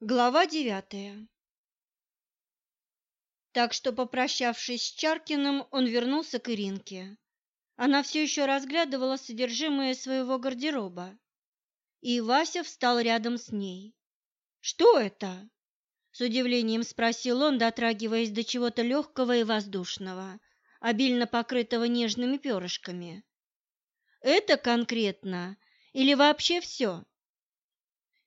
Глава девятая Так что, попрощавшись с Чаркиным, он вернулся к Иринке. Она все еще разглядывала содержимое своего гардероба, и Вася встал рядом с ней. «Что это?» — с удивлением спросил он, дотрагиваясь до чего-то легкого и воздушного, обильно покрытого нежными перышками. «Это конкретно или вообще все?»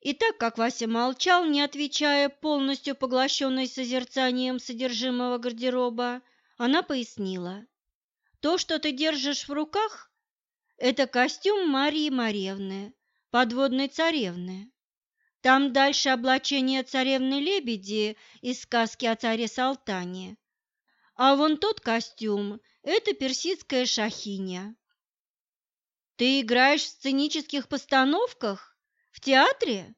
И так как Вася молчал, не отвечая, полностью поглощенный созерцанием содержимого гардероба, она пояснила. «То, что ты держишь в руках, это костюм Марии Маревны, подводной царевны. Там дальше облачение царевны-лебеди из сказки о царе Салтане. А вон тот костюм – это персидская шахиня». «Ты играешь в сценических постановках?» В театре?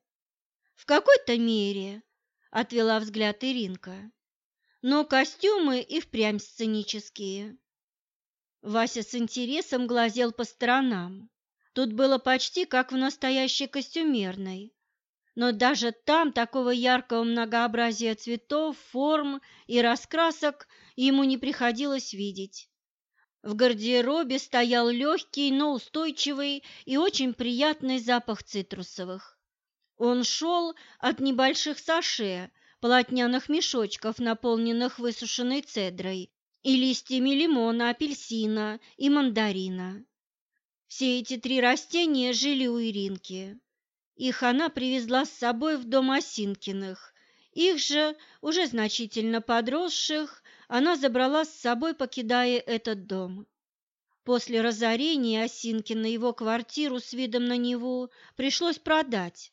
В какой-то мере, отвела взгляд Иринка. Но костюмы и впрямь сценические. Вася с интересом глазел по сторонам. Тут было почти как в настоящей костюмерной. Но даже там такого яркого многообразия цветов, форм и раскрасок ему не приходилось видеть. В гардеробе стоял легкий, но устойчивый и очень приятный запах цитрусовых. Он шел от небольших саше, полотняных мешочков, наполненных высушенной цедрой, и листьями лимона, апельсина и мандарина. Все эти три растения жили у Иринки. Их она привезла с собой в дом Осинкиных. Их же, уже значительно подросших, она забрала с собой, покидая этот дом. После разорения Осинкина его квартиру с видом на Неву пришлось продать.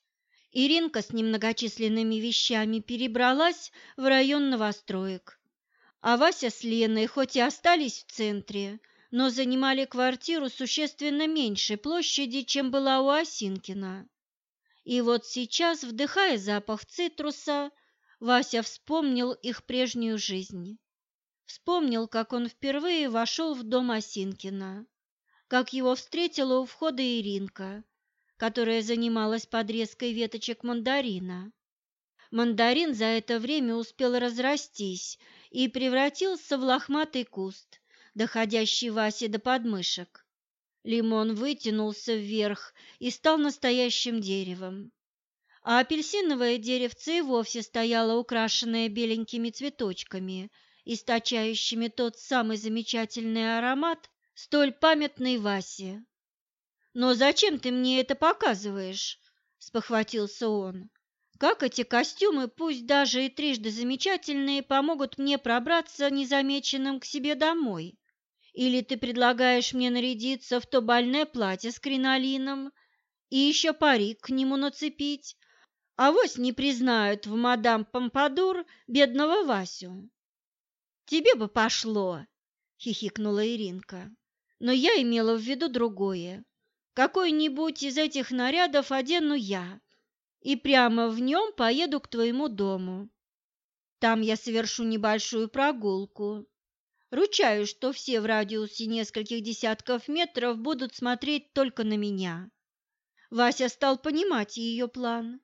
Иринка с немногочисленными вещами перебралась в район новостроек. А Вася с Леной хоть и остались в центре, но занимали квартиру существенно меньшей площади, чем была у Осинкина. И вот сейчас, вдыхая запах цитруса, Вася вспомнил их прежнюю жизнь. Вспомнил, как он впервые вошел в дом Осинкина, как его встретила у входа Иринка, которая занималась подрезкой веточек мандарина. Мандарин за это время успел разрастись и превратился в лохматый куст, доходящий Васе до подмышек. Лимон вытянулся вверх и стал настоящим деревом. А апельсиновое деревце и вовсе стояло украшенное беленькими цветочками – источающими тот самый замечательный аромат, столь памятный Васе. «Но зачем ты мне это показываешь?» – спохватился он. «Как эти костюмы, пусть даже и трижды замечательные, помогут мне пробраться незамеченным к себе домой? Или ты предлагаешь мне нарядиться в то больное платье с кринолином и еще парик к нему нацепить? А вось не признают в мадам Помпадур бедного Васю?» Тебе бы пошло, хихикнула Иринка. Но я имела в виду другое. Какой-нибудь из этих нарядов одену я и прямо в нем поеду к твоему дому. Там я совершу небольшую прогулку. Ручаюсь, что все в радиусе нескольких десятков метров будут смотреть только на меня. Вася стал понимать ее план.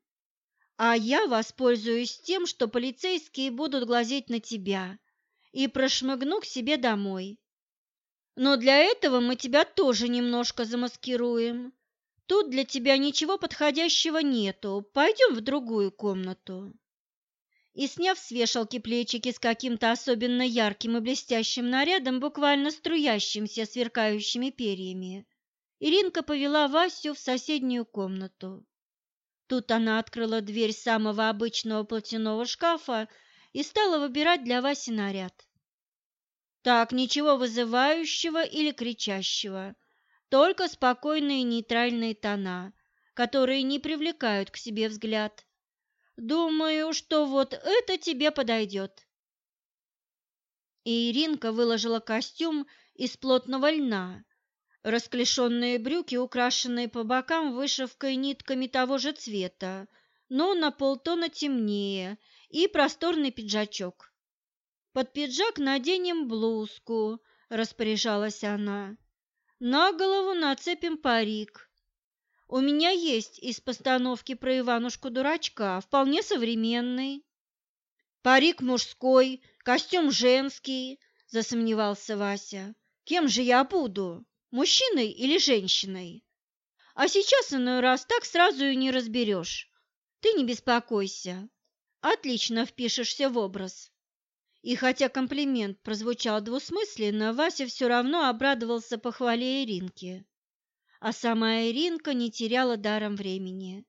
А я воспользуюсь тем, что полицейские будут глазеть на тебя и прошмыгну к себе домой. Но для этого мы тебя тоже немножко замаскируем. Тут для тебя ничего подходящего нету. Пойдем в другую комнату. И, сняв с вешалки плечики с каким-то особенно ярким и блестящим нарядом, буквально струящимся сверкающими перьями, Иринка повела Васю в соседнюю комнату. Тут она открыла дверь самого обычного платяного шкафа и стала выбирать для Васи наряд. Так, ничего вызывающего или кричащего, только спокойные нейтральные тона, которые не привлекают к себе взгляд. Думаю, что вот это тебе подойдет. И Иринка выложила костюм из плотного льна, расклешенные брюки, украшенные по бокам вышивкой нитками того же цвета, но на полтона темнее, и просторный пиджачок. Под пиджак наденем блузку, распоряжалась она. На голову нацепим парик. У меня есть из постановки про Иванушку-дурачка, вполне современный. Парик мужской, костюм женский, засомневался Вася. Кем же я буду? Мужчиной или женщиной? А сейчас иной раз так сразу и не разберешь. Ты не беспокойся. Отлично впишешься в образ. И хотя комплимент прозвучал двусмысленно, Вася все равно обрадовался похвале Иринки. А сама Иринка не теряла даром времени.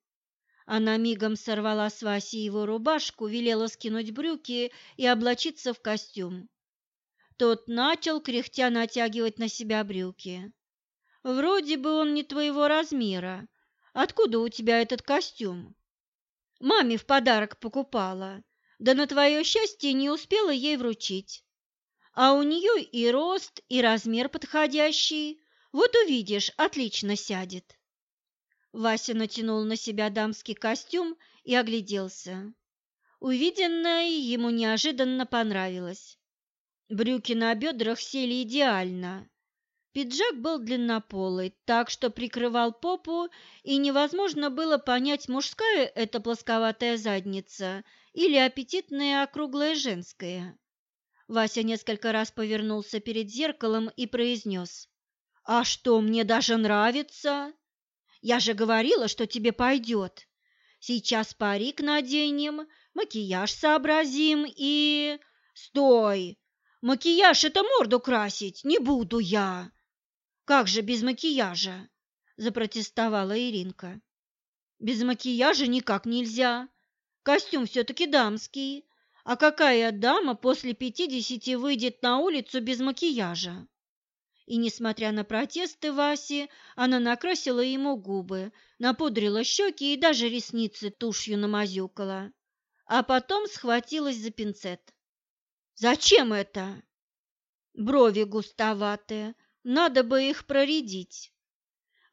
Она мигом сорвала с Васи его рубашку, велела скинуть брюки и облачиться в костюм. Тот начал, кряхтя, натягивать на себя брюки. «Вроде бы он не твоего размера. Откуда у тебя этот костюм?» «Маме в подарок покупала, да на твое счастье не успела ей вручить. А у нее и рост, и размер подходящий. Вот увидишь, отлично сядет». Вася натянул на себя дамский костюм и огляделся. Увиденное ему неожиданно понравилось. Брюки на бедрах сели идеально. Пиджак был длиннополый, так что прикрывал попу, и невозможно было понять, мужская это плосковатая задница или аппетитная округлая женская. Вася несколько раз повернулся перед зеркалом и произнес. «А что, мне даже нравится? Я же говорила, что тебе пойдет. Сейчас парик наденем, макияж сообразим и...» «Стой!» Макияж – это морду красить, не буду я. Как же без макияжа? Запротестовала Иринка. Без макияжа никак нельзя. Костюм все-таки дамский. А какая дама после пятидесяти выйдет на улицу без макияжа? И, несмотря на протесты Васи, она накрасила ему губы, напудрила щеки и даже ресницы тушью намазюкала. А потом схватилась за пинцет. Зачем это? Брови густоватые, надо бы их проредить.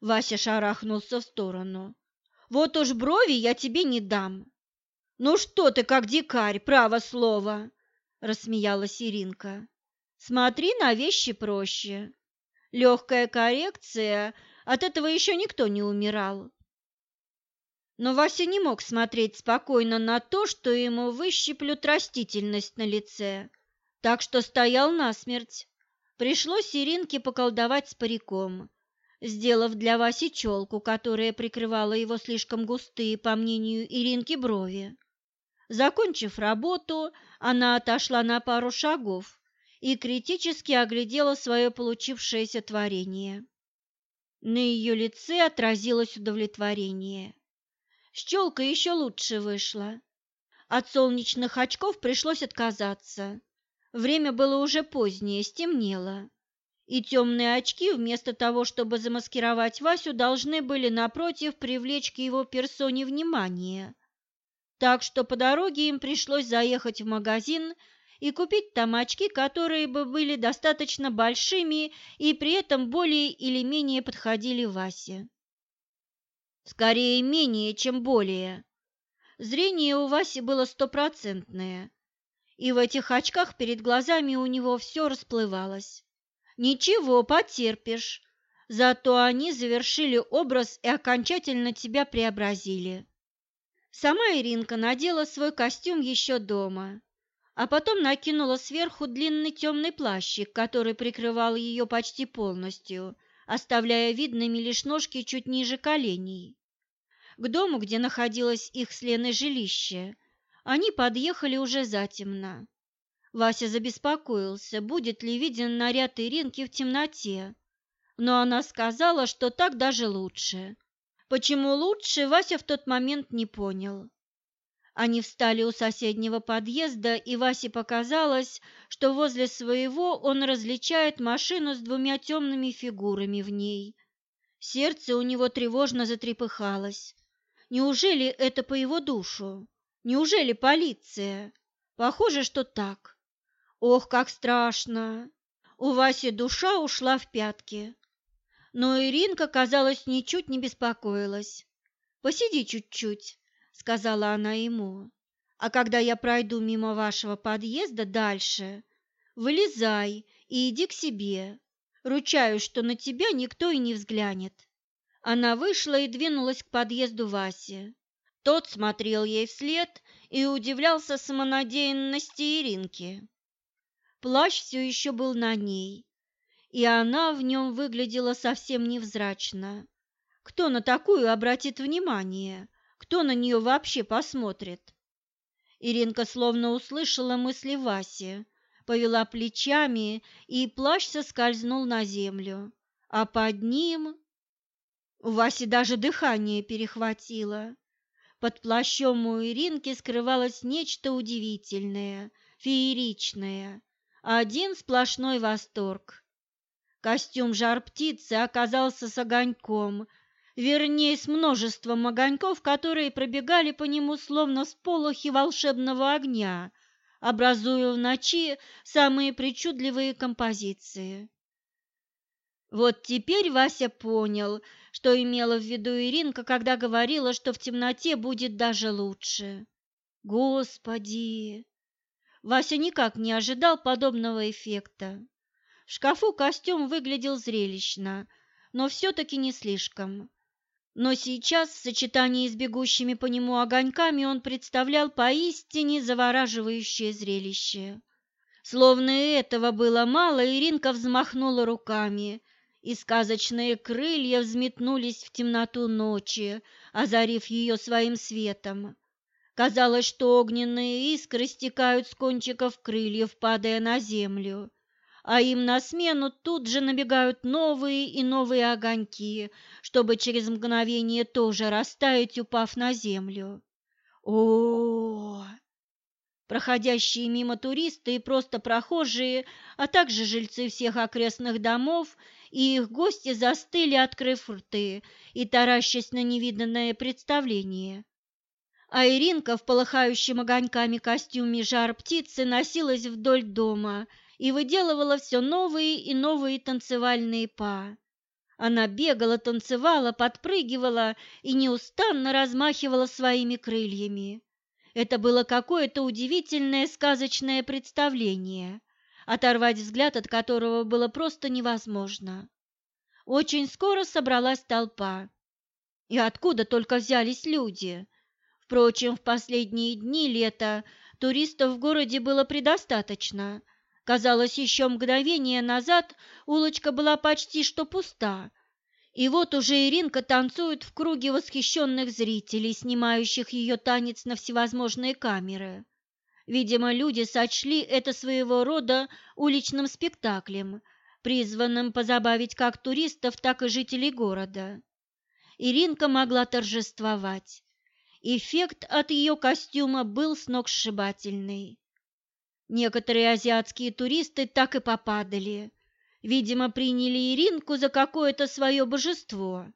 Вася шарахнулся в сторону. Вот уж брови я тебе не дам. Ну что ты, как дикарь, право слово, рассмеялась Иринка. Смотри на вещи проще. Легкая коррекция, от этого еще никто не умирал. Но Вася не мог смотреть спокойно на то, что ему выщиплют растительность на лице, так что стоял насмерть. Пришлось Иринке поколдовать с париком, сделав для Васи челку, которая прикрывала его слишком густые, по мнению Иринки, брови. Закончив работу, она отошла на пару шагов и критически оглядела свое получившееся творение. На ее лице отразилось удовлетворение. Щелка еще лучше вышла. От солнечных очков пришлось отказаться. Время было уже позднее, стемнело. И темные очки, вместо того, чтобы замаскировать Васю, должны были, напротив, привлечь к его персоне внимание. Так что по дороге им пришлось заехать в магазин и купить там очки, которые бы были достаточно большими и при этом более или менее подходили Васе. Скорее, менее, чем более. Зрение у Васи было стопроцентное, и в этих очках перед глазами у него все расплывалось. Ничего, потерпишь, зато они завершили образ и окончательно тебя преобразили. Сама Иринка надела свой костюм еще дома, а потом накинула сверху длинный темный плащик, который прикрывал ее почти полностью, оставляя видными лишь ножки чуть ниже коленей. К дому, где находилось их с Леной жилище, они подъехали уже затемно. Вася забеспокоился, будет ли виден наряд Иринки в темноте, но она сказала, что так даже лучше. Почему лучше, Вася в тот момент не понял. Они встали у соседнего подъезда, и Васе показалось, что возле своего он различает машину с двумя темными фигурами в ней. Сердце у него тревожно затрепыхалось. Неужели это по его душу? Неужели полиция? Похоже, что так. Ох, как страшно! У Васи душа ушла в пятки. Но Иринка, казалось, ничуть не беспокоилась. «Посиди чуть-чуть», сказала она ему. А когда я пройду мимо вашего подъезда дальше, вылезай и иди к себе. Ручаюсь, что на тебя никто и не взглянет. Она вышла и двинулась к подъезду Васи. Тот смотрел ей вслед и удивлялся самонадеянности Иринки. Плащ все еще был на ней, и она в нем выглядела совсем невзрачно. Кто на такую обратит внимание? Кто на нее вообще посмотрит? Иринка словно услышала мысли Васи, повела плечами, и плащ соскользнул на землю, а под ним... У Васи даже дыхание перехватило. Под плащом у Иринки скрывалось нечто удивительное, фееричное, один сплошной восторг. Костюм жар-птицы оказался с огоньком, вернее, с множеством огоньков, которые пробегали по нему словно сполохи волшебного огня, образуя в ночи самые причудливые композиции. Вот теперь Вася понял, что имела в виду Иринка, когда говорила, что в темноте будет даже лучше. Господи! Вася никак не ожидал подобного эффекта. Шкафу костюм выглядел зрелищно, но все-таки не слишком. Но сейчас в сочетании с бегущими по нему огоньками он представлял поистине завораживающее зрелище. Словно этого было мало, Иринка взмахнула руками – и сказочные крылья взметнулись в темноту ночи, озарив ее своим светом. Казалось, что огненные искры стекают с кончиков крыльев, падая на землю, а им на смену тут же набегают новые и новые огоньки, чтобы через мгновение тоже растаять, упав на землю. О! Проходящие мимо туристы и просто прохожие, а также жильцы всех окрестных домов и их гости застыли, открыв рты и таращась на невиданное представление. А Иринка в полыхающем огоньками костюме жар птицы носилась вдоль дома и выделывала все новые и новые танцевальные па. Она бегала, танцевала, подпрыгивала и неустанно размахивала своими крыльями. Это было какое-то удивительное сказочное представление оторвать взгляд от которого было просто невозможно. Очень скоро собралась толпа. И откуда только взялись люди? Впрочем, в последние дни лета туристов в городе было предостаточно. Казалось, еще мгновение назад улочка была почти что пуста. И вот уже Иринка танцует в круге восхищенных зрителей, снимающих ее танец на всевозможные камеры. Видимо, люди сочли это своего рода уличным спектаклем, призванным позабавить как туристов, так и жителей города. Иринка могла торжествовать. Эффект от ее костюма был сногсшибательный. Некоторые азиатские туристы так и попадали. Видимо, приняли Иринку за какое-то свое божество.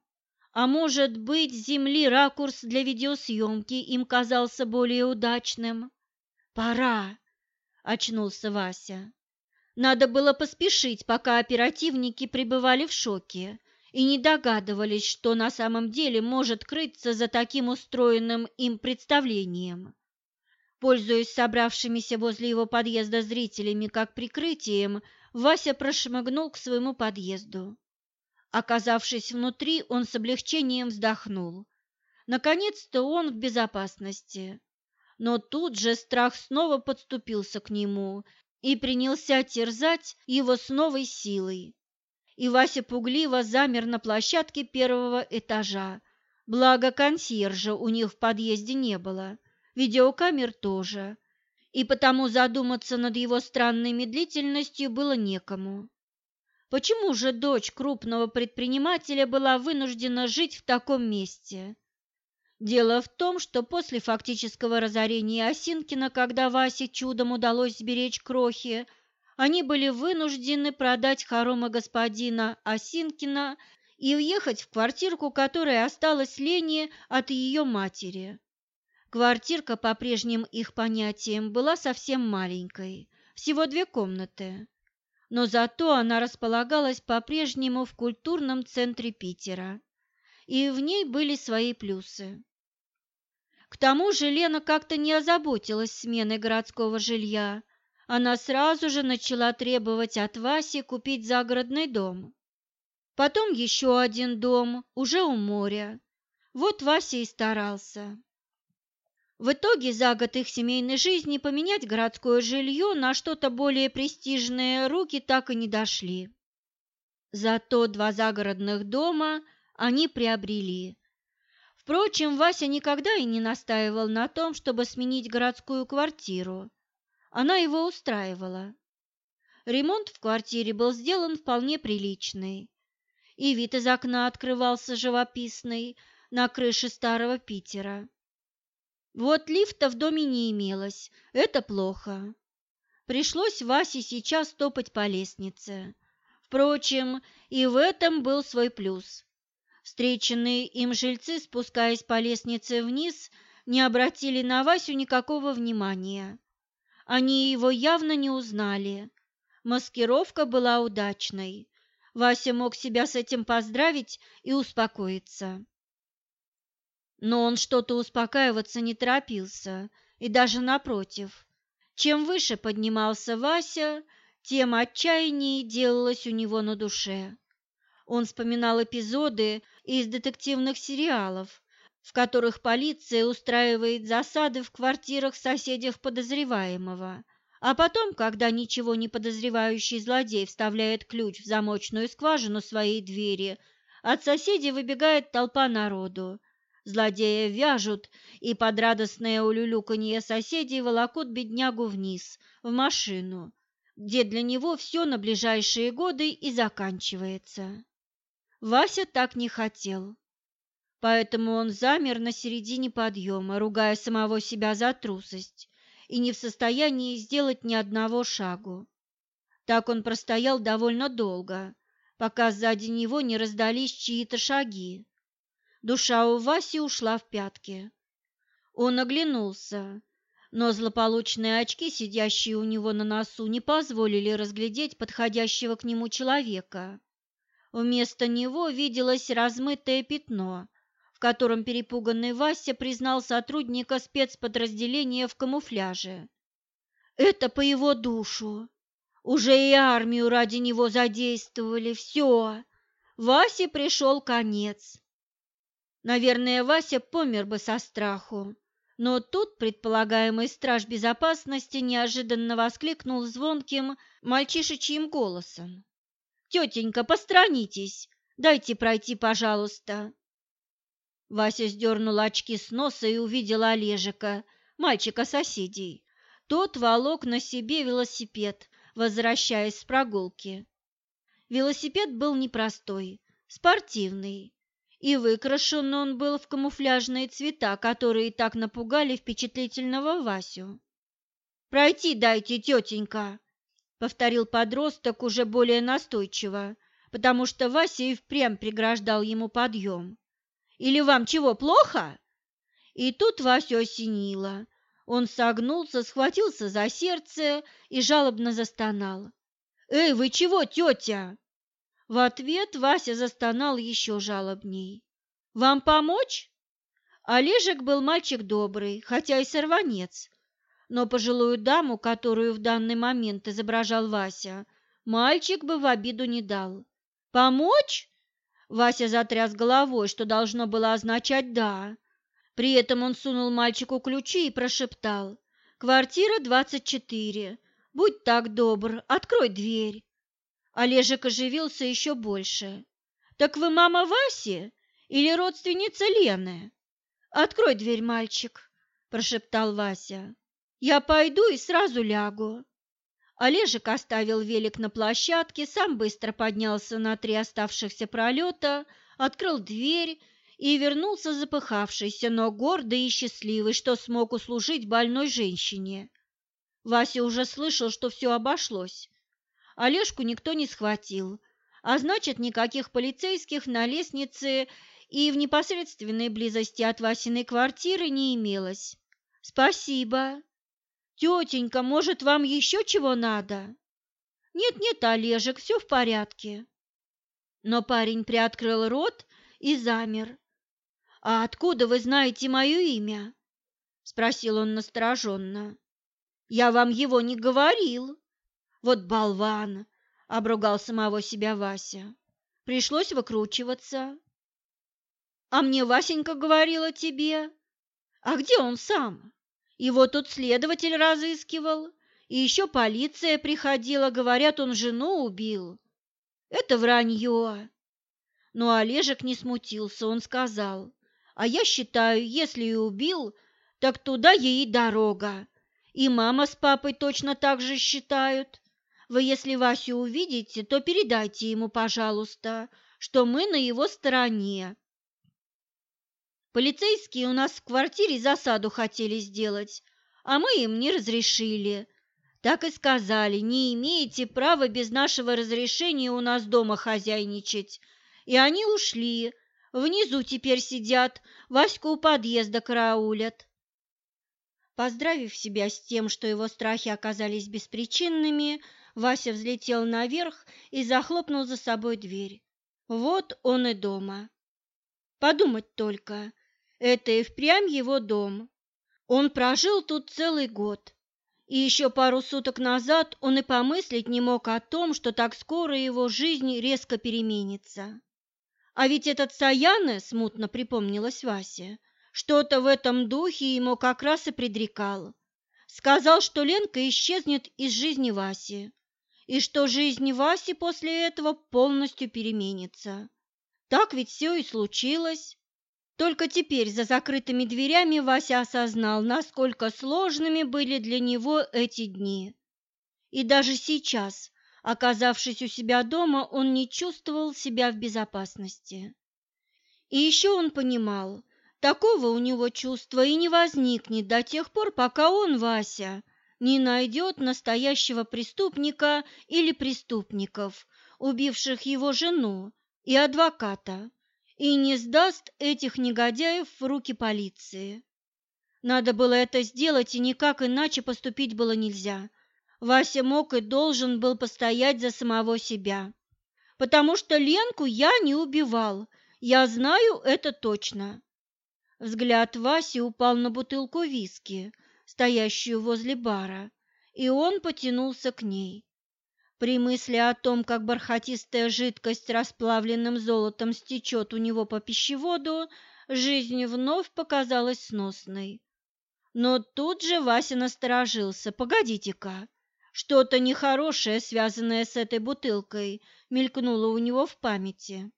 А может быть, земли ракурс для видеосъемки им казался более удачным. «Пора!» – очнулся Вася. Надо было поспешить, пока оперативники пребывали в шоке и не догадывались, что на самом деле может крыться за таким устроенным им представлением. Пользуясь собравшимися возле его подъезда зрителями как прикрытием, Вася прошмыгнул к своему подъезду. Оказавшись внутри, он с облегчением вздохнул. Наконец-то он в безопасности но тут же страх снова подступился к нему и принялся терзать его с новой силой. И Вася пугливо замер на площадке первого этажа, благо консьержа у них в подъезде не было, видеокамер тоже, и потому задуматься над его странной медлительностью было некому. Почему же дочь крупного предпринимателя была вынуждена жить в таком месте? Дело в том, что после фактического разорения Осинкина, когда Васе чудом удалось сберечь крохи, они были вынуждены продать хоромы господина Осинкина и уехать в квартирку, которая осталась Лене от ее матери. Квартирка, по прежним их понятиям, была совсем маленькой, всего две комнаты. Но зато она располагалась по-прежнему в культурном центре Питера, и в ней были свои плюсы. К тому же Лена как-то не озаботилась сменой городского жилья. Она сразу же начала требовать от Васи купить загородный дом. Потом еще один дом, уже у моря. Вот Вася и старался. В итоге за год их семейной жизни поменять городское жилье на что-то более престижное руки так и не дошли. Зато два загородных дома они приобрели. Впрочем, Вася никогда и не настаивал на том, чтобы сменить городскую квартиру. Она его устраивала. Ремонт в квартире был сделан вполне приличный, и вид из окна открывался живописный на крыше старого Питера. Вот лифта в доме не имелось, это плохо. Пришлось Васе сейчас топать по лестнице. Впрочем, и в этом был свой плюс. Встреченные им жильцы, спускаясь по лестнице вниз, не обратили на Васю никакого внимания. Они его явно не узнали. Маскировка была удачной. Вася мог себя с этим поздравить и успокоиться. Но он что-то успокаиваться не торопился, и даже напротив. Чем выше поднимался Вася, тем отчаяннее делалось у него на душе. Он вспоминал эпизоды из детективных сериалов, в которых полиция устраивает засады в квартирах соседей подозреваемого, а потом, когда ничего не подозревающий злодей вставляет ключ в замочную скважину своей двери, от соседей выбегает толпа народу, Злодея вяжут, и под радостное улюлюканье соседей волокут беднягу вниз, в машину, где для него все на ближайшие годы и заканчивается. Вася так не хотел. Поэтому он замер на середине подъема, ругая самого себя за трусость и не в состоянии сделать ни одного шагу. Так он простоял довольно долго, пока сзади него не раздались чьи-то шаги. Душа у Васи ушла в пятки. Он оглянулся, но злополучные очки, сидящие у него на носу, не позволили разглядеть подходящего к нему человека. Вместо него виделось размытое пятно, в котором перепуганный Вася признал сотрудника спецподразделения в камуфляже. Это по его душу. Уже и армию ради него задействовали. Все. Васе пришел конец. Наверное, Вася помер бы со страху, но тут предполагаемый страж безопасности неожиданно воскликнул звонким мальчишечьим голосом. «Тетенька, постранитесь! Дайте пройти, пожалуйста!» Вася сдернул очки с носа и увидел Олежика, мальчика соседей. Тот волок на себе велосипед, возвращаясь с прогулки. Велосипед был непростой, спортивный, и выкрашен он был в камуфляжные цвета, которые так напугали впечатлительного Васю. «Пройти дайте, тетенька!» — повторил подросток уже более настойчиво, потому что Вася и впрямь преграждал ему подъем. «Или вам чего, плохо?» И тут Васю осенило. Он согнулся, схватился за сердце и жалобно застонал. «Эй, вы чего, тетя?» В ответ Вася застонал еще жалобней. «Вам помочь?» Олежек был мальчик добрый, хотя и сорванец, но пожилую даму, которую в данный момент изображал Вася, мальчик бы в обиду не дал. «Помочь?» Вася затряс головой, что должно было означать «да». При этом он сунул мальчику ключи и прошептал. «Квартира 24. Будь так добр, открой дверь». Олежек оживился еще больше. «Так вы мама Васи или родственница Лены?» «Открой дверь, мальчик», – прошептал Вася. «Я пойду и сразу лягу». Олежек оставил велик на площадке, сам быстро поднялся на три оставшихся пролета, открыл дверь и вернулся запыхавшийся, но гордый и счастливый, что смог услужить больной женщине. Вася уже слышал, что все обошлось. Олежку никто не схватил, а значит, никаких полицейских на лестнице и в непосредственной близости от Васиной квартиры не имелось. «Спасибо. Тетенька, может, вам еще чего надо?» «Нет-нет, Олежек, все в порядке». Но парень приоткрыл рот и замер. «А откуда вы знаете мое имя?» – спросил он настороженно. «Я вам его не говорил». Вот болван, обругал самого себя Вася. Пришлось выкручиваться. А мне Васенька говорила тебе. А где он сам? Его тут следователь разыскивал, и еще полиция приходила, говорят, он жену убил. Это вранье. Но Олежек не смутился, он сказал, а я считаю, если и убил, так туда ей дорога. И мама с папой точно так же считают. Вы, если Васю увидите, то передайте ему, пожалуйста, что мы на его стороне. Полицейские у нас в квартире засаду хотели сделать, а мы им не разрешили. Так и сказали, не имеете права без нашего разрешения у нас дома хозяйничать. И они ушли. Внизу теперь сидят, Ваську у подъезда караулят. Поздравив себя с тем, что его страхи оказались беспричинными, Вася взлетел наверх и захлопнул за собой дверь. Вот он и дома. Подумать только, это и впрямь его дом. Он прожил тут целый год. И еще пару суток назад он и помыслить не мог о том, что так скоро его жизнь резко переменится. А ведь этот Саяны, смутно припомнилась Васе, что-то в этом духе ему как раз и предрекал. Сказал, что Ленка исчезнет из жизни Васи, и что жизнь Васи после этого полностью переменится. Так ведь все и случилось. Только теперь за закрытыми дверями Вася осознал, насколько сложными были для него эти дни. И даже сейчас, оказавшись у себя дома, он не чувствовал себя в безопасности. И еще он понимал, такого у него чувства и не возникнет до тех пор, пока он, Вася, не найдет настоящего преступника или преступников, убивших его жену и адвоката и не сдаст этих негодяев в руки полиции. Надо было это сделать, и никак иначе поступить было нельзя. Вася мог и должен был постоять за самого себя. Потому что Ленку я не убивал, я знаю это точно. Взгляд Васи упал на бутылку виски, стоящую возле бара, и он потянулся к ней. При мысли о том, как бархатистая жидкость расплавленным золотом стечет у него по пищеводу, жизнь вновь показалась сносной. Но тут же Вася насторожился. «Погодите-ка, что-то нехорошее, связанное с этой бутылкой, мелькнуло у него в памяти».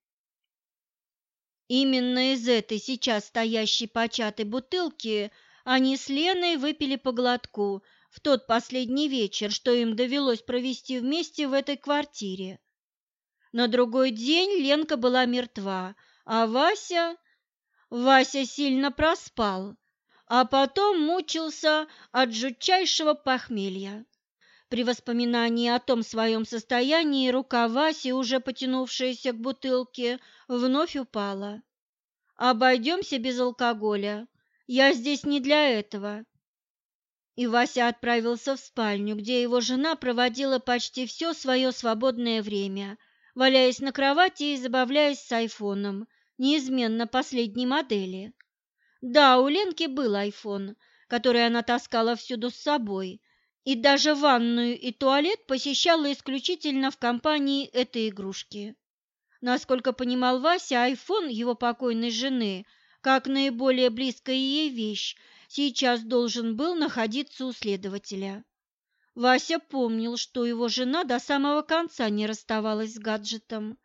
Именно из этой сейчас стоящей початой бутылки они с Леной выпили по глотку – в тот последний вечер, что им довелось провести вместе в этой квартире. На другой день Ленка была мертва, а Вася... Вася сильно проспал, а потом мучился от жутчайшего похмелья. При воспоминании о том своем состоянии рука Васи, уже потянувшаяся к бутылке, вновь упала. «Обойдемся без алкоголя. Я здесь не для этого. И Вася отправился в спальню, где его жена проводила почти все свое свободное время, валяясь на кровати и забавляясь с айфоном, неизменно последней модели. Да, у Ленки был айфон, который она таскала всюду с собой, и даже ванную и туалет посещала исключительно в компании этой игрушки. Насколько понимал Вася, айфон его покойной жены, как наиболее близкая ей вещь, сейчас должен был находиться у следователя. Вася помнил, что его жена до самого конца не расставалась с гаджетом.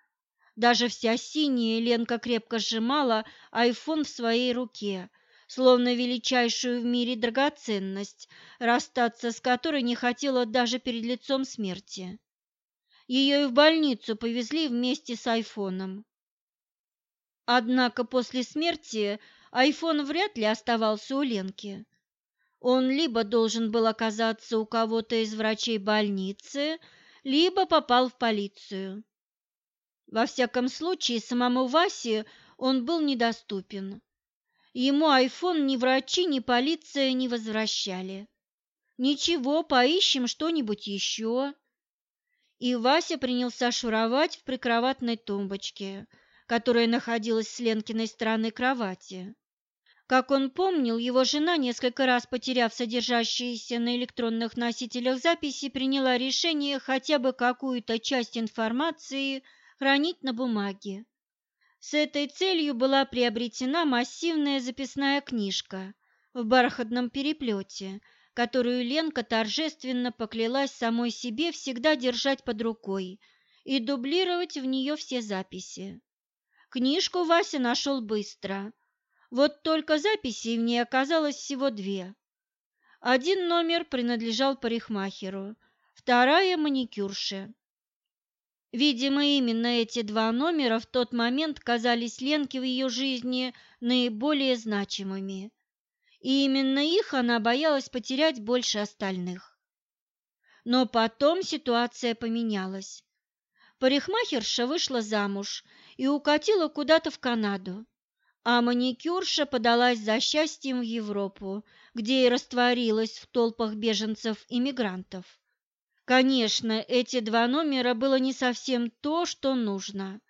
Даже вся синяя Ленка крепко сжимала айфон в своей руке, словно величайшую в мире драгоценность, расстаться с которой не хотела даже перед лицом смерти. Ее и в больницу повезли вместе с айфоном. Однако после смерти айфон вряд ли оставался у Ленки. Он либо должен был оказаться у кого-то из врачей больницы, либо попал в полицию. Во всяком случае, самому Васе он был недоступен. Ему айфон ни врачи, ни полиция не возвращали. Ничего, поищем что-нибудь еще. И Вася принялся шуровать в прикроватной тумбочке, которая находилась с Ленкиной стороны кровати. Как он помнил, его жена, несколько раз потеряв содержащиеся на электронных носителях записи, приняла решение хотя бы какую-то часть информации хранить на бумаге. С этой целью была приобретена массивная записная книжка в бархатном переплете, которую Ленка торжественно поклялась самой себе всегда держать под рукой и дублировать в нее все записи. Книжку Вася нашел быстро, вот только записей в ней оказалось всего две. Один номер принадлежал парикмахеру, вторая – маникюрше. Видимо, именно эти два номера в тот момент казались Ленке в ее жизни наиболее значимыми, и именно их она боялась потерять больше остальных. Но потом ситуация поменялась. Парикмахерша вышла замуж и укатила куда-то в Канаду, а маникюрша подалась за счастьем в Европу, где и растворилась в толпах беженцев-иммигрантов. Конечно, эти два номера было не совсем то, что нужно.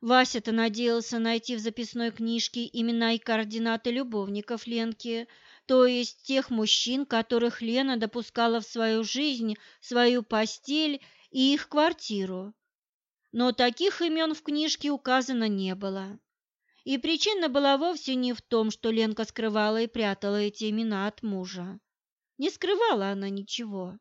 Вася-то надеялся найти в записной книжке имена и координаты любовников Ленки, то есть тех мужчин, которых Лена допускала в свою жизнь, свою постель и их квартиру. Но таких имен в книжке указано не было. И причина была вовсе не в том, что Ленка скрывала и прятала эти имена от мужа. Не скрывала она ничего.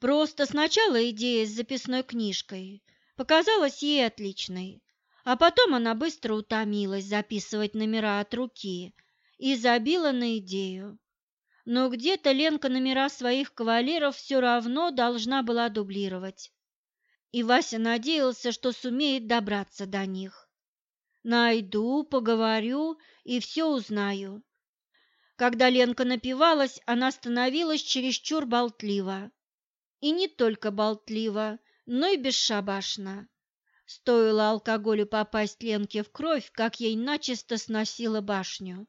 Просто сначала идея с записной книжкой показалась ей отличной, а потом она быстро утомилась записывать номера от руки и забила на идею. Но где-то Ленка номера своих кавалеров все равно должна была дублировать. И Вася надеялся, что сумеет добраться до них. Найду, поговорю и все узнаю. Когда Ленка напивалась, она становилась чересчур болтлива. И не только болтливо, но и бесшабашно. Стоило алкоголю попасть Ленке в кровь, как ей начисто сносило башню.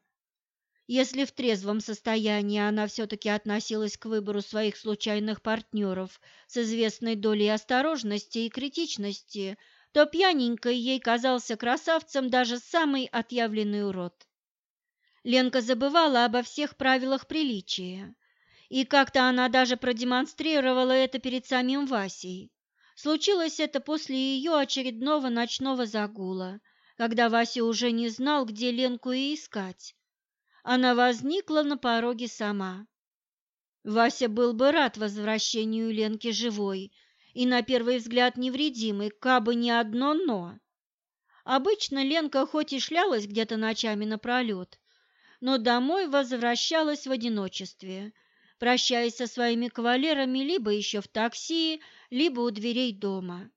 Если в трезвом состоянии она все-таки относилась к выбору своих случайных партнеров с известной долей осторожности и критичности, то пьяненькой ей казался красавцем даже самый отъявленный урод. Ленка забывала обо всех правилах приличия, и как-то она даже продемонстрировала это перед самим Васей. Случилось это после ее очередного ночного загула, когда Вася уже не знал, где Ленку и искать. Она возникла на пороге сама. Вася был бы рад возвращению Ленки живой и на первый взгляд невредимой, кабы не одно «но». Обычно Ленка хоть и шлялась где-то ночами напролет, но домой возвращалась в одиночестве, прощаясь со своими кавалерами либо еще в такси, либо у дверей дома.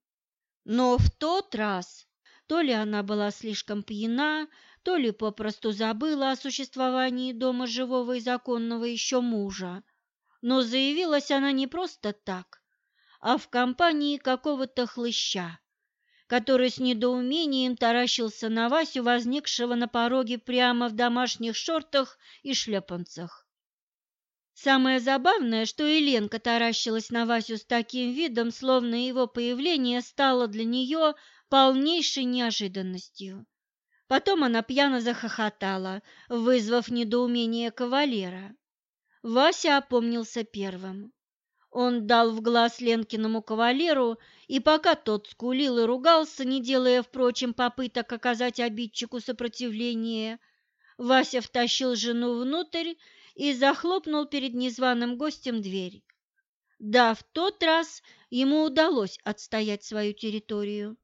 Но в тот раз то ли она была слишком пьяна, то ли попросту забыла о существовании дома живого и законного еще мужа, но заявилась она не просто так, а в компании какого-то хлыща, который с недоумением таращился на Васю, возникшего на пороге прямо в домашних шортах и шлепанцах. Самое забавное, что Еленка таращилась на Васю с таким видом, словно его появление стало для нее полнейшей неожиданностью. Потом она пьяно захохотала, вызвав недоумение кавалера. Вася опомнился первым. Он дал в глаз Ленкиному кавалеру, и пока тот скулил и ругался, не делая, впрочем, попыток оказать обидчику сопротивление, Вася втащил жену внутрь и захлопнул перед незваным гостем дверь. Да, в тот раз ему удалось отстоять свою территорию.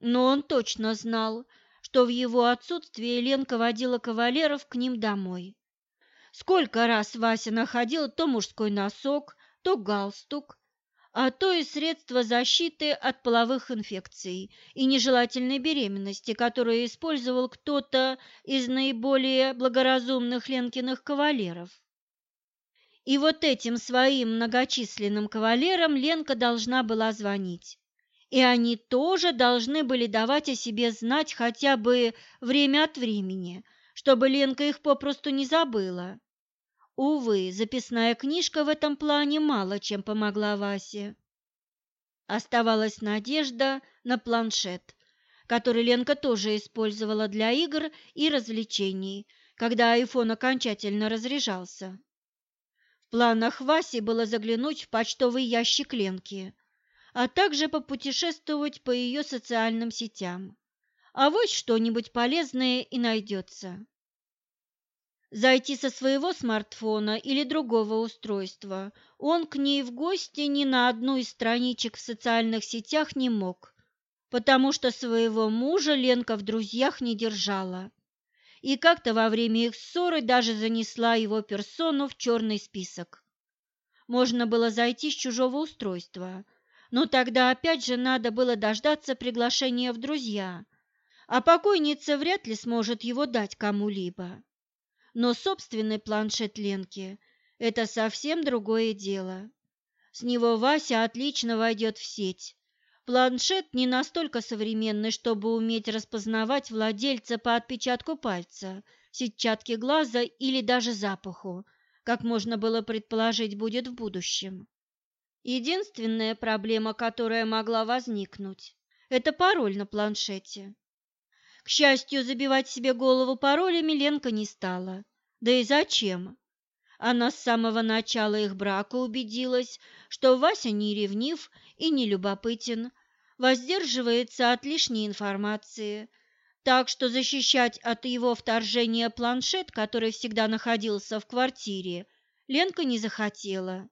Но он точно знал, что в его отсутствие Ленка водила кавалеров к ним домой. Сколько раз Вася находил то мужской носок, то галстук, а то и средства защиты от половых инфекций и нежелательной беременности, которые использовал кто-то из наиболее благоразумных Ленкиных кавалеров. И вот этим своим многочисленным кавалерам Ленка должна была звонить. И они тоже должны были давать о себе знать хотя бы время от времени, чтобы Ленка их попросту не забыла. Увы, записная книжка в этом плане мало чем помогла Васе. Оставалась надежда на планшет, который Ленка тоже использовала для игр и развлечений, когда айфон окончательно разряжался. В планах Васи было заглянуть в почтовый ящик Ленки, а также попутешествовать по ее социальным сетям. А вот что-нибудь полезное и найдется. Зайти со своего смартфона или другого устройства он к ней в гости ни на одну из страничек в социальных сетях не мог, потому что своего мужа Ленка в друзьях не держала. И как-то во время их ссоры даже занесла его персону в черный список. Можно было зайти с чужого устройства, но тогда опять же надо было дождаться приглашения в друзья, а покойница вряд ли сможет его дать кому-либо. Но собственный планшет Ленки – это совсем другое дело. С него Вася отлично войдет в сеть. Планшет не настолько современный, чтобы уметь распознавать владельца по отпечатку пальца, сетчатке глаза или даже запаху, как можно было предположить будет в будущем. Единственная проблема, которая могла возникнуть, это пароль на планшете. К счастью, забивать себе голову паролями Ленка не стала. Да и зачем? Она с самого начала их брака убедилась, что Вася не ревнив и не любопытен, воздерживается от лишней информации, так что защищать от его вторжения планшет, который всегда находился в квартире, Ленка не захотела.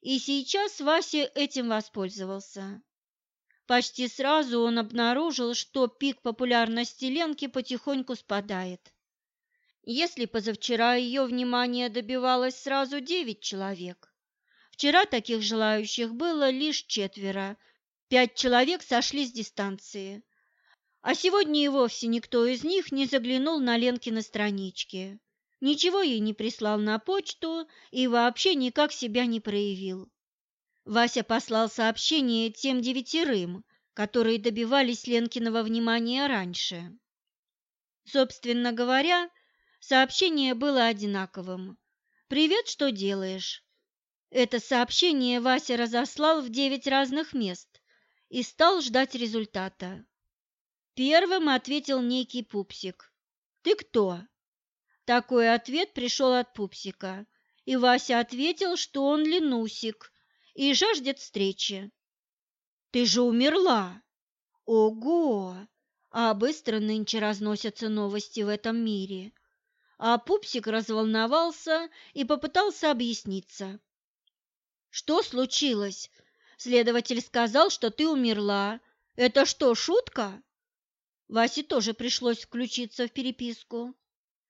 И сейчас Вася этим воспользовался. Почти сразу он обнаружил, что пик популярности Ленки потихоньку спадает. Если позавчера ее внимание добивалось сразу девять человек, вчера таких желающих было лишь четверо, пять человек сошли с дистанции. А сегодня и вовсе никто из них не заглянул на Ленкины странички, ничего ей не прислал на почту и вообще никак себя не проявил. Вася послал сообщение тем девятерым, которые добивались Ленкиного внимания раньше. Собственно говоря, сообщение было одинаковым. «Привет, что делаешь?» Это сообщение Вася разослал в девять разных мест и стал ждать результата. Первым ответил некий пупсик. «Ты кто?» Такой ответ пришел от пупсика, и Вася ответил, что он ленусик – и жаждет встречи. Ты же умерла! Ого! А быстро нынче разносятся новости в этом мире. А пупсик разволновался и попытался объясниться. Что случилось? Следователь сказал, что ты умерла. Это что, шутка? Васе тоже пришлось включиться в переписку.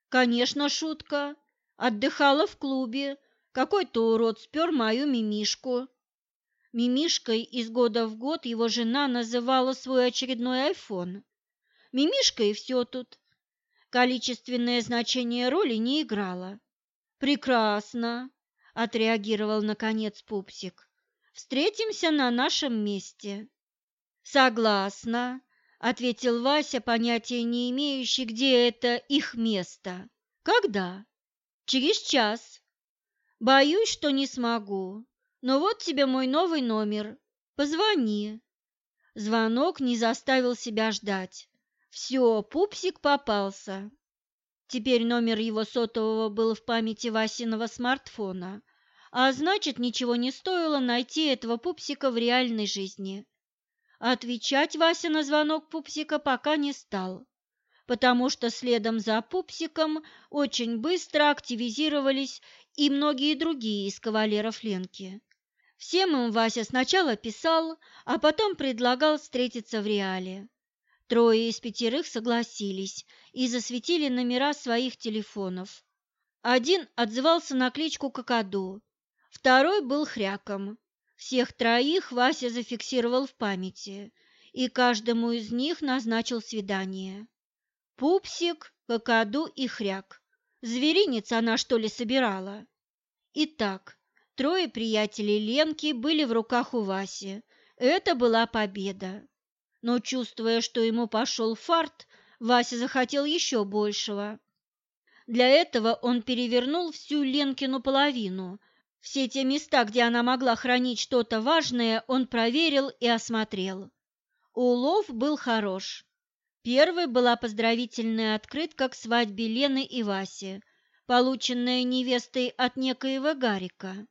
Конечно, шутка. Отдыхала в клубе, какой-то урод спер мою мимишку. Мимишкой из года в год его жена называла свой очередной айфон. Мимишка и все тут. Количественное значение роли не играло. «Прекрасно!» – отреагировал наконец Пупсик. «Встретимся на нашем месте». «Согласна», – ответил Вася, понятия не имеющий, где это их место. «Когда?» «Через час». Боюсь, что не смогу. Но вот тебе мой новый номер. Позвони. Звонок не заставил себя ждать. Все, пупсик попался. Теперь номер его сотового был в памяти Васиного смартфона, а значит, ничего не стоило найти этого пупсика в реальной жизни. Отвечать Вася на звонок пупсика пока не стал потому что следом за пупсиком очень быстро активизировались и многие другие из кавалеров Ленки. Всем им Вася сначала писал, а потом предлагал встретиться в реале. Трое из пятерых согласились и засветили номера своих телефонов. Один отзывался на кличку Кокоду, второй был хряком. Всех троих Вася зафиксировал в памяти, и каждому из них назначил свидание. Пупсик, Кокоду и Хряк. Зверинец она, что ли, собирала? Итак, трое приятелей Ленки были в руках у Васи. Это была победа. Но, чувствуя, что ему пошел фарт, Вася захотел еще большего. Для этого он перевернул всю Ленкину половину. Все те места, где она могла хранить что-то важное, он проверил и осмотрел. Улов был хорош. Первой была поздравительная открытка к свадьбе Лены и Васи, полученная невестой от некоего Гарика.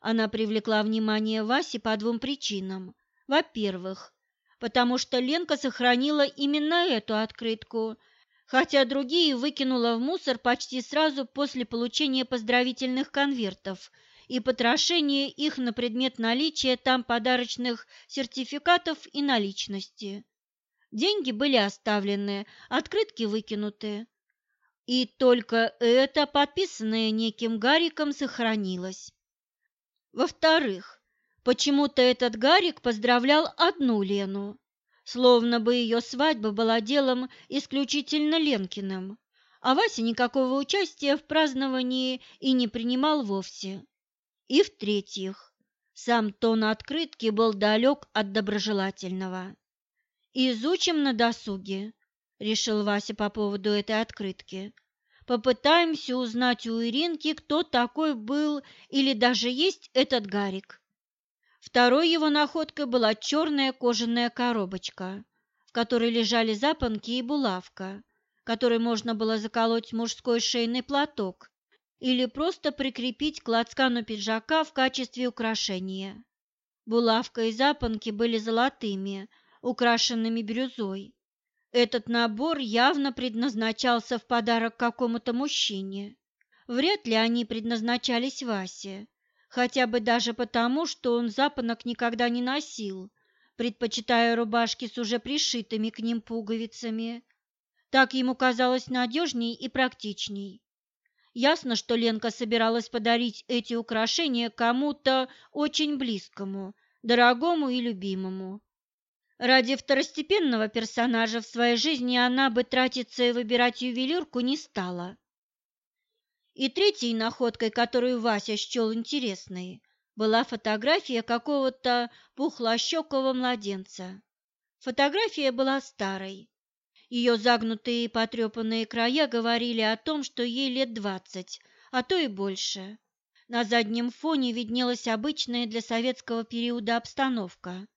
Она привлекла внимание Васи по двум причинам. Во-первых, потому что Ленка сохранила именно эту открытку, хотя другие выкинула в мусор почти сразу после получения поздравительных конвертов и потрошения их на предмет наличия там подарочных сертификатов и наличности. Деньги были оставлены, открытки выкинуты. И только это, подписанное неким Гариком, сохранилось. Во-вторых, почему-то этот Гарик поздравлял одну Лену, словно бы ее свадьба была делом исключительно Ленкиным, а Вася никакого участия в праздновании и не принимал вовсе. И в-третьих, сам тон открытки был далек от доброжелательного. «Изучим на досуге», — решил Вася по поводу этой открытки. «Попытаемся узнать у Иринки, кто такой был или даже есть этот Гарик». Второй его находкой была черная кожаная коробочка, в которой лежали запонки и булавка, которой можно было заколоть мужской шейный платок или просто прикрепить к лацкану пиджака в качестве украшения. Булавка и запонки были золотыми, украшенными бирюзой. Этот набор явно предназначался в подарок какому-то мужчине. Вряд ли они предназначались Васе, хотя бы даже потому, что он запонок никогда не носил, предпочитая рубашки с уже пришитыми к ним пуговицами. Так ему казалось надежней и практичней. Ясно, что Ленка собиралась подарить эти украшения кому-то очень близкому, дорогому и любимому. Ради второстепенного персонажа в своей жизни она бы тратиться и выбирать ювелирку не стала. И третьей находкой, которую Вася счел интересной, была фотография какого-то пухлощекого младенца. Фотография была старой. Ее загнутые и потрепанные края говорили о том, что ей лет двадцать, а то и больше. На заднем фоне виднелась обычная для советского периода обстановка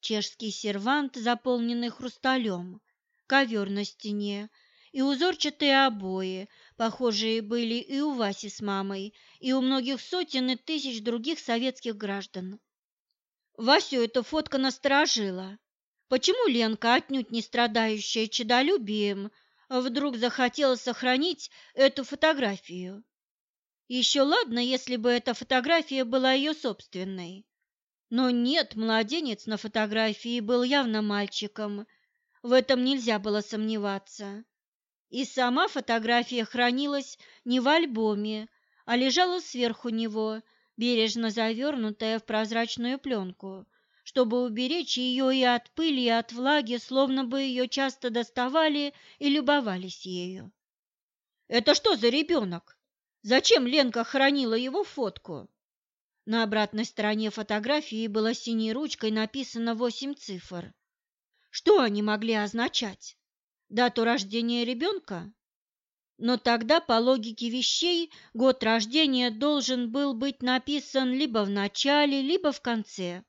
чешский сервант, заполненный хрусталем, ковер на стене и узорчатые обои, похожие были и у Васи с мамой, и у многих сотен и тысяч других советских граждан. Васю эта фотка насторожила. Почему Ленка, отнюдь не страдающая чедолюбием, вдруг захотела сохранить эту фотографию? Еще ладно, если бы эта фотография была ее собственной. Но нет, младенец на фотографии был явно мальчиком. В этом нельзя было сомневаться. И сама фотография хранилась не в альбоме, а лежала сверху него, бережно завернутая в прозрачную пленку, чтобы уберечь ее и от пыли, и от влаги, словно бы ее часто доставали и любовались ею. «Это что за ребенок? Зачем Ленка хранила его фотку?» На обратной стороне фотографии было синей ручкой написано восемь цифр. Что они могли означать? Дату рождения ребенка? Но тогда, по логике вещей, год рождения должен был быть написан либо в начале, либо в конце.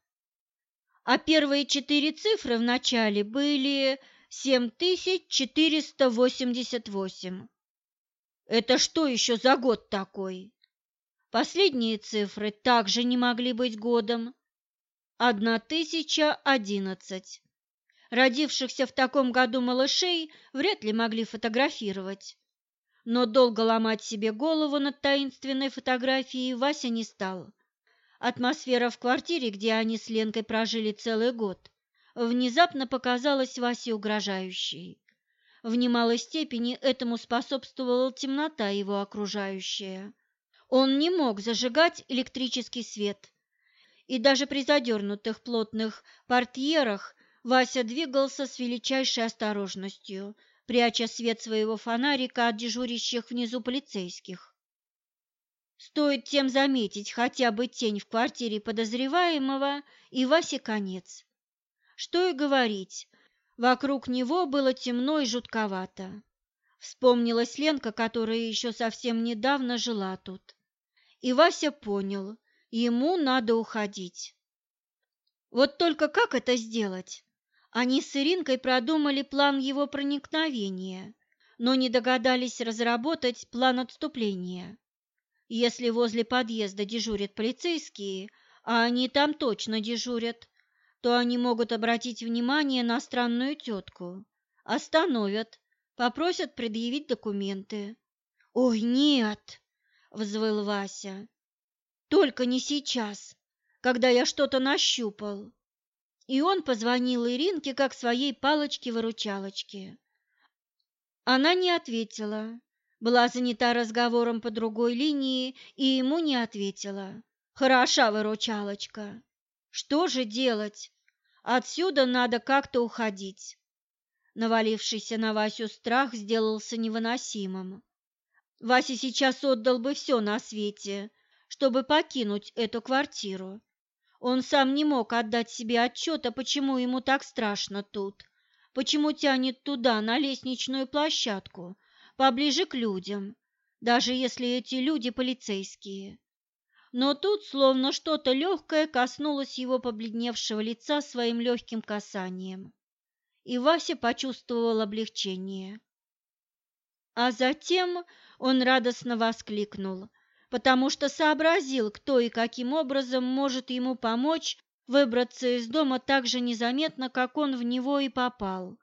А первые четыре цифры в начале были 7488. Это что еще за год такой? Последние цифры также не могли быть годом. 1011. Родившихся в таком году малышей вряд ли могли фотографировать. Но долго ломать себе голову над таинственной фотографией Вася не стал. Атмосфера в квартире, где они с Ленкой прожили целый год, внезапно показалась Васе угрожающей. В немалой степени этому способствовала темнота его окружающая. Он не мог зажигать электрический свет. И даже при задернутых плотных портьерах Вася двигался с величайшей осторожностью, пряча свет своего фонарика от дежурящих внизу полицейских. Стоит тем заметить хотя бы тень в квартире подозреваемого, и Васе конец. Что и говорить, вокруг него было темно и жутковато. Вспомнилась Ленка, которая еще совсем недавно жила тут. И Вася понял, ему надо уходить. Вот только как это сделать? Они с Иринкой продумали план его проникновения, но не догадались разработать план отступления. Если возле подъезда дежурят полицейские, а они там точно дежурят, то они могут обратить внимание на странную тетку, остановят, попросят предъявить документы. «Ой, нет!» — взвыл Вася. «Только не сейчас, когда я что-то нащупал». И он позвонил Иринке как своей палочке-выручалочке. Она не ответила, была занята разговором по другой линии и ему не ответила. Хороша выручалочка. Что же делать? Отсюда надо как-то уходить. Навалившийся на Васю страх сделался невыносимым. Вася сейчас отдал бы все на свете, чтобы покинуть эту квартиру. Он сам не мог отдать себе отчета, почему ему так страшно тут, почему тянет туда, на лестничную площадку, поближе к людям, даже если эти люди полицейские. Но тут словно что-то легкое коснулось его побледневшего лица своим легким касанием, и Вася почувствовал облегчение. А затем он радостно воскликнул, потому что сообразил, кто и каким образом может ему помочь выбраться из дома так же незаметно, как он в него и попал.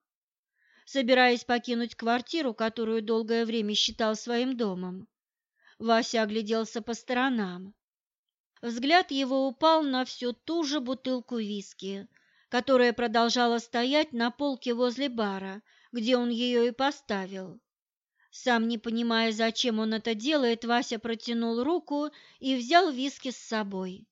Собираясь покинуть квартиру, которую долгое время считал своим домом, Вася огляделся по сторонам. Взгляд его упал на всю ту же бутылку виски, которая продолжала стоять на полке возле бара, где он ее и поставил. Сам не понимая, зачем он это делает, Вася протянул руку и взял виски с собой.